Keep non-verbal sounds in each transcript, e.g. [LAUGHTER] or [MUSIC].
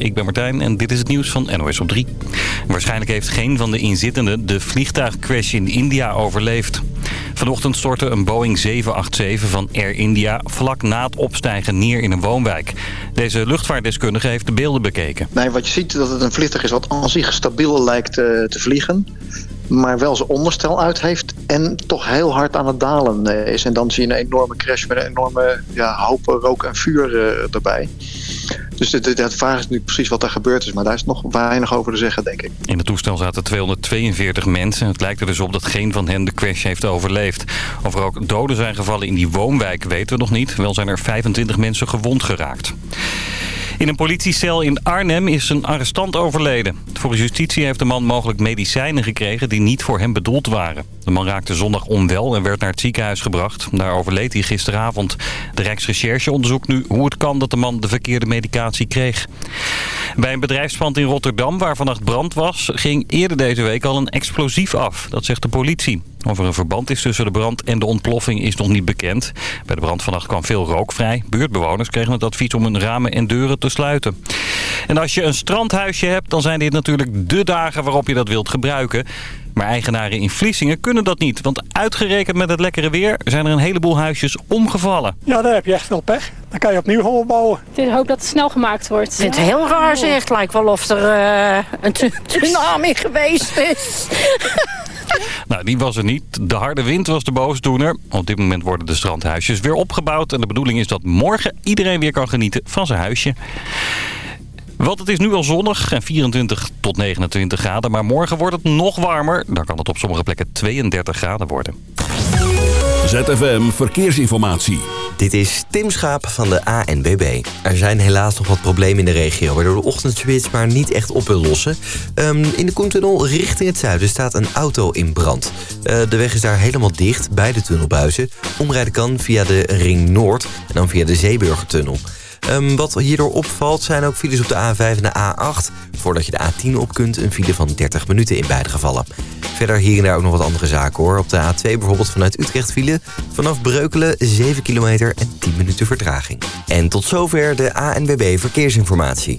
Ik ben Martijn en dit is het nieuws van NOS op 3. Waarschijnlijk heeft geen van de inzittenden de vliegtuigcrash in India overleefd. Vanochtend stortte een Boeing 787 van Air India vlak na het opstijgen neer in een woonwijk. Deze luchtvaartdeskundige heeft de beelden bekeken. Nee, wat je ziet dat het een vliegtuig is wat aan zich stabiel lijkt uh, te vliegen maar wel zijn onderstel uit heeft en toch heel hard aan het dalen eh, is. En dan zie je een enorme crash met een enorme ja, hoop rook en vuur uh, erbij. Dus het, vraag is nu precies wat er gebeurd is. Maar daar is nog weinig over te zeggen, denk ik. In het toestel zaten 242 mensen. Het lijkt er dus op dat geen van hen de crash heeft overleefd. Of er ook doden zijn gevallen in die woonwijk weten we nog niet. Wel zijn er 25 mensen gewond geraakt. In een politiecel in Arnhem is een arrestant overleden. Voor justitie heeft de man mogelijk medicijnen gekregen die niet voor hem bedoeld waren. De man raakte zondag onwel en werd naar het ziekenhuis gebracht. Daar overleed hij gisteravond. De Rijksrecherche onderzoekt nu hoe het kan dat de man de verkeerde medicatie kreeg. Bij een bedrijfspand in Rotterdam waar vannacht brand was... ging eerder deze week al een explosief af. Dat zegt de politie. Of er een verband is tussen de brand en de ontploffing is nog niet bekend. Bij de brand vannacht kwam veel rook vrij. Buurtbewoners kregen het advies om hun ramen en deuren te sluiten. En als je een strandhuisje hebt, dan zijn dit natuurlijk de dagen waarop je dat wilt gebruiken. Maar eigenaren in Vlissingen kunnen dat niet. Want uitgerekend met het lekkere weer zijn er een heleboel huisjes omgevallen. Ja, daar heb je echt wel pech. Dan kan je opnieuw gewoon bouwen. Ik hoop dat het snel gemaakt wordt. Het is heel raar zeg. Het lijkt wel of er uh, een [LAUGHS] tsunami geweest is. [LAUGHS] Nou, die was er niet. De harde wind was de boosdoener. Op dit moment worden de strandhuisjes weer opgebouwd. En de bedoeling is dat morgen iedereen weer kan genieten van zijn huisje. Want het is nu al zonnig en 24 tot 29 graden. Maar morgen wordt het nog warmer. Dan kan het op sommige plekken 32 graden worden. ZFM Verkeersinformatie. Dit is Tim Schaap van de ANBB. Er zijn helaas nog wat problemen in de regio... waardoor de ochtendspits maar niet echt op wil lossen. Um, in de Koentunnel richting het zuiden staat een auto in brand. Uh, de weg is daar helemaal dicht bij de tunnelbuizen. Omrijden kan via de Ring Noord en dan via de Zeeburgertunnel. Um, wat hierdoor opvalt zijn ook files op de A5 en de A8. Voordat je de A10 op kunt, een file van 30 minuten in beide gevallen. Verder hier en daar ook nog wat andere zaken hoor. Op de A2 bijvoorbeeld vanuit Utrecht file. Vanaf Breukelen 7 kilometer en 10 minuten vertraging. En tot zover de ANWB Verkeersinformatie.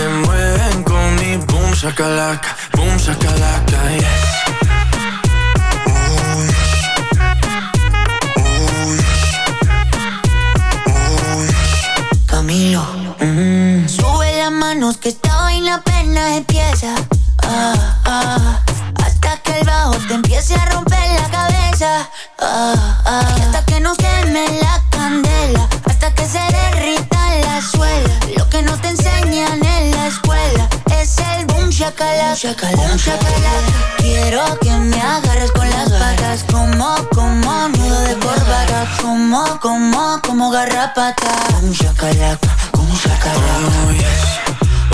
se mueven con mi boom shakalaka, boom shakalaka, yes. Camilo. Sube las manos que esta vaina apenas empieza. Ah, ah, hasta que el bajo te empiece a romper la cabeza. Ah, ah, y hasta que nos queme la shakalaka. Shakalaka. Quiero que me agarres con las patas. Como, como nudo de corbata. Como, como, como garrapata. Boom shakalaka. Boom shakalaka. Yes.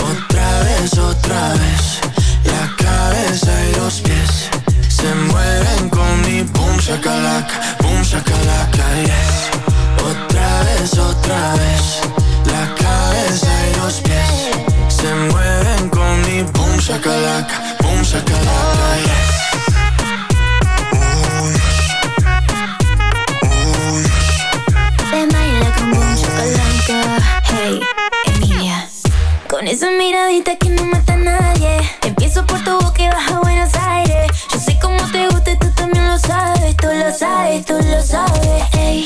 Otra vez, otra vez, la cabeza y los pies se mueven con mi boom shakalaka, boom shakalaka, yes. Otra vez, otra vez, la cabeza y los pies se mueven shakalaka, boom shakalaka, yes. Oh, baila con boom shakalaka, hey, Emilia. Con esa miradita que no mata a nadie. Empiezo por tu boca y baja a Buenos Aires. Yo sé cómo te gusta y tú también lo sabes, tú lo sabes, tú lo sabes, hey.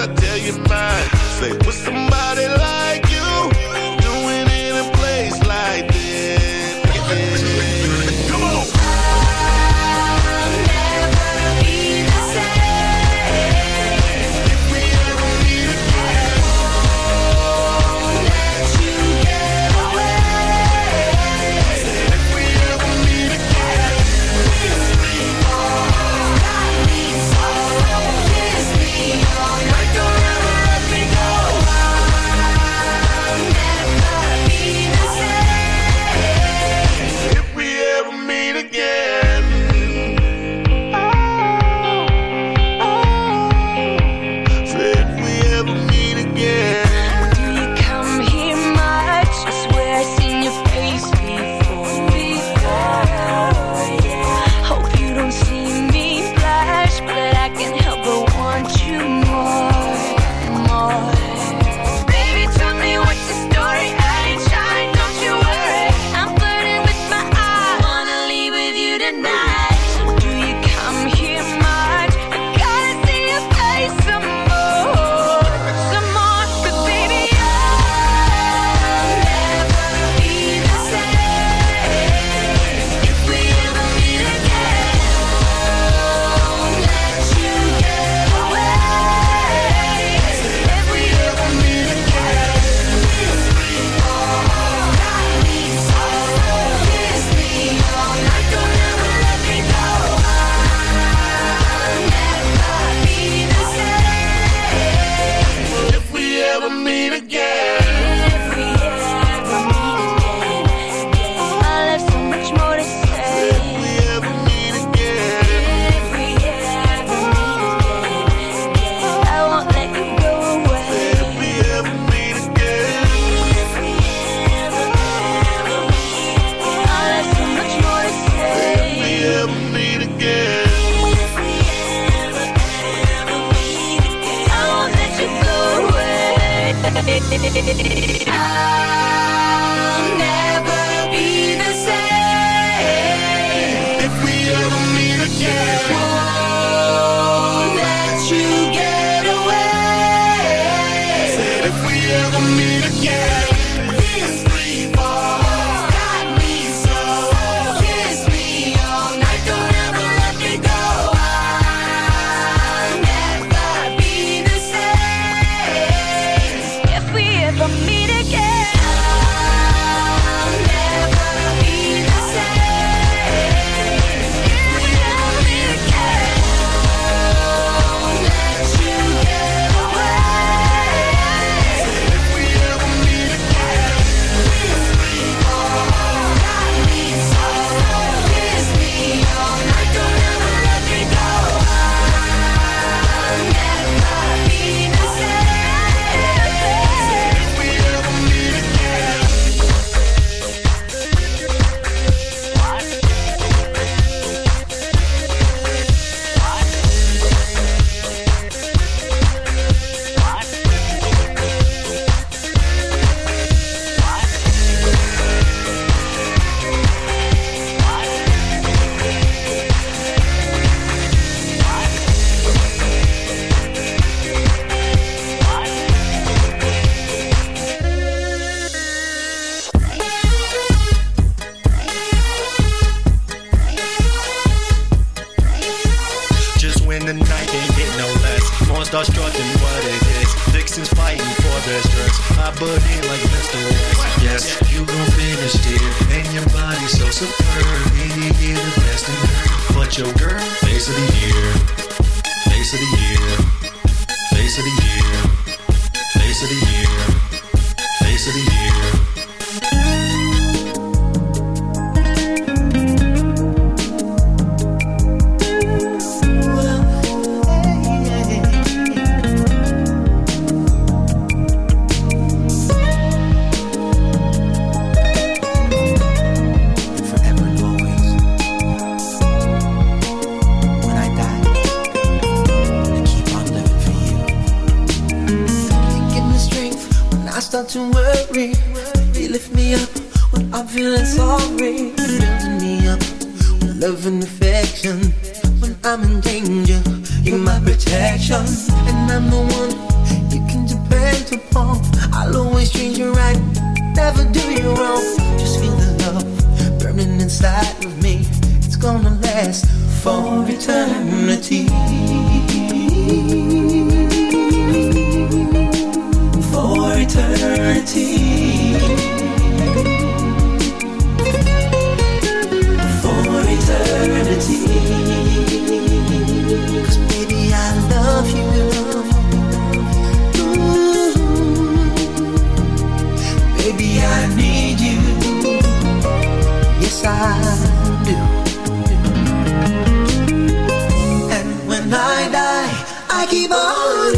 I tell you with somebody like keep on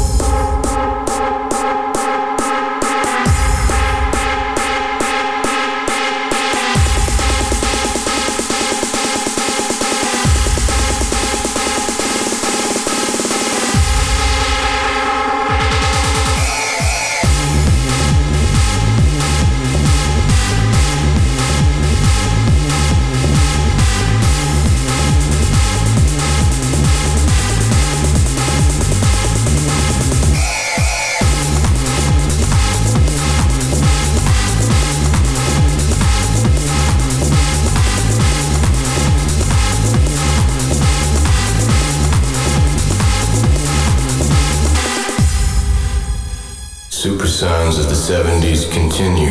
continue.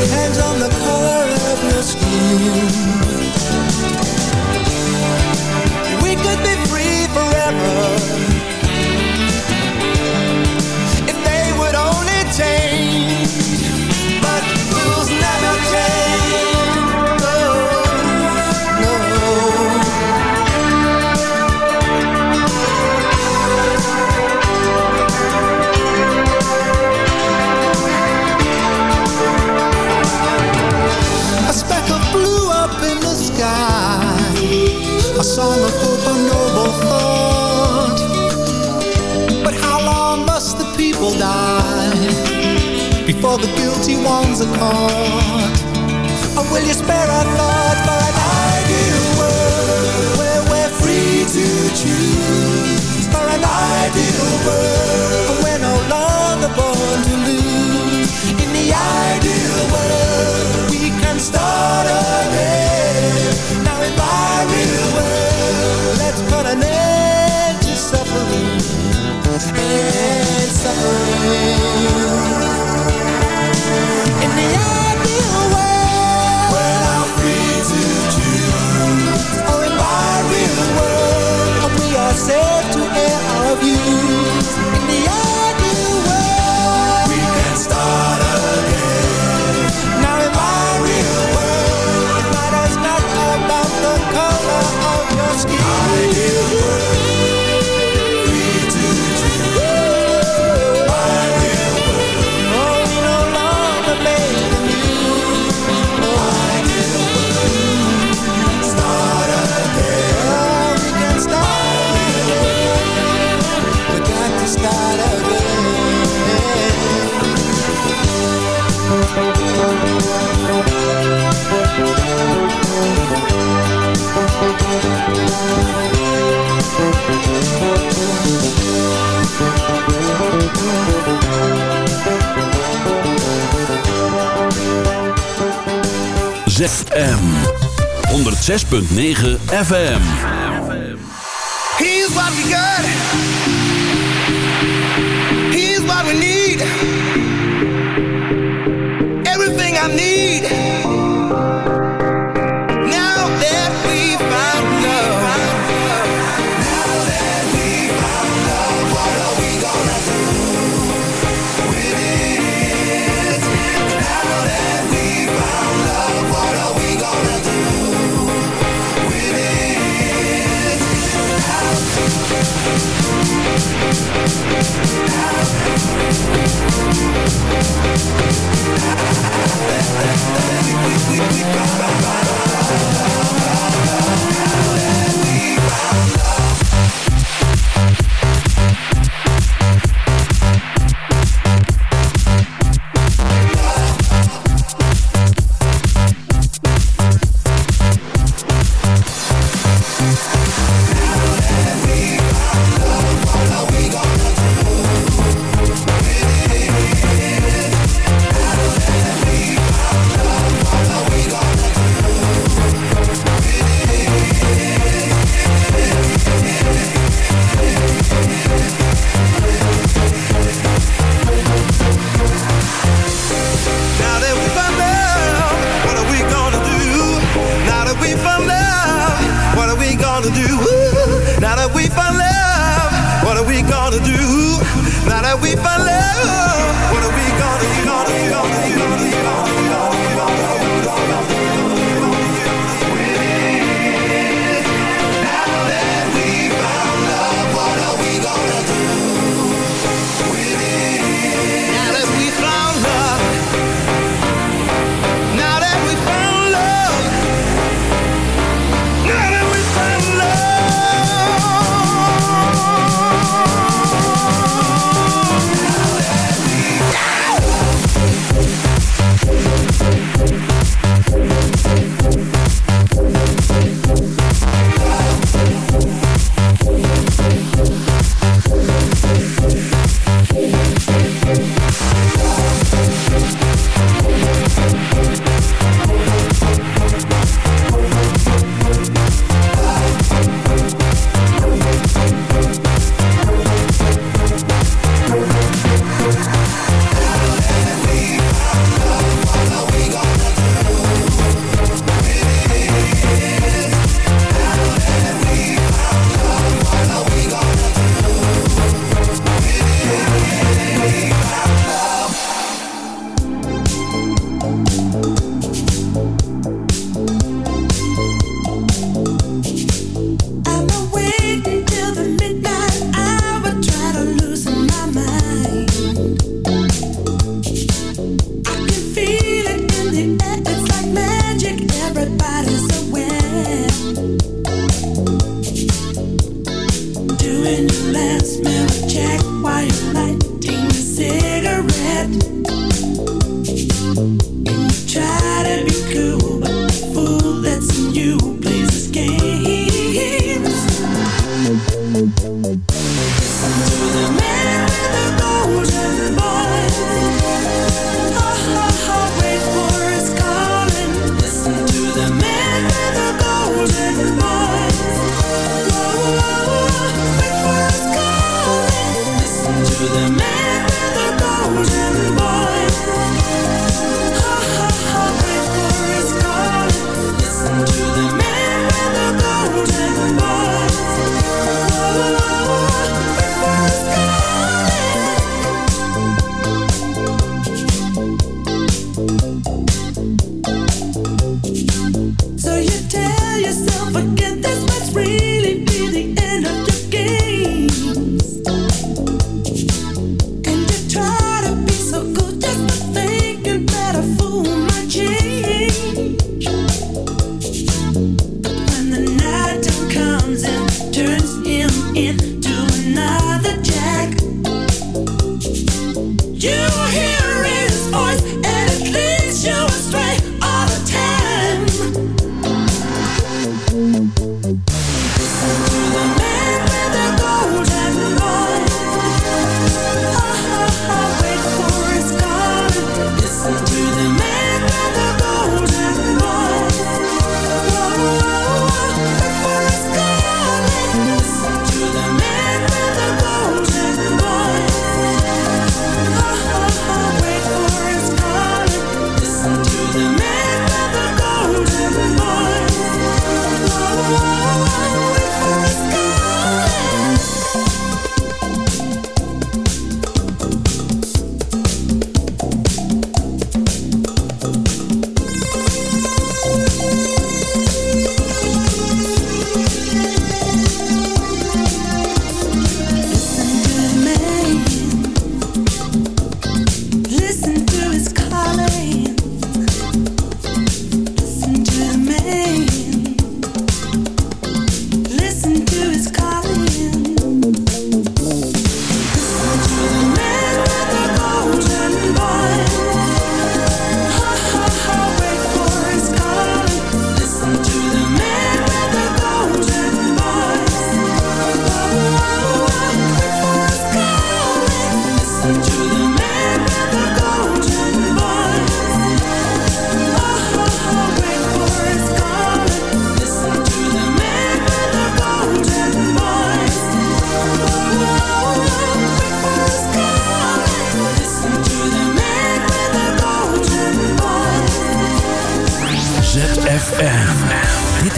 for the guilty ones are caught. And will you spare our thought for an ideal world where we're free to choose? For an ideal world where we're no longer born to lose. In the ideal .9 FM.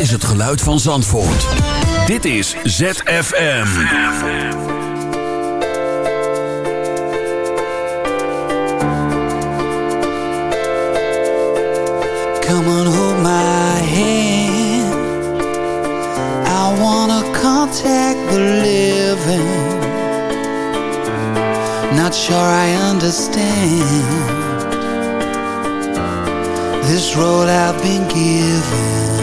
is het geluid van Zandvoort. Dit is ZFM. Come on, hold my hand. I wanna contact the living. Not sure I understand this role I've been given.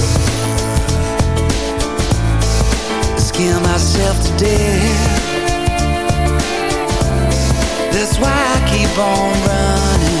thinking myself to death. That's why I keep on running.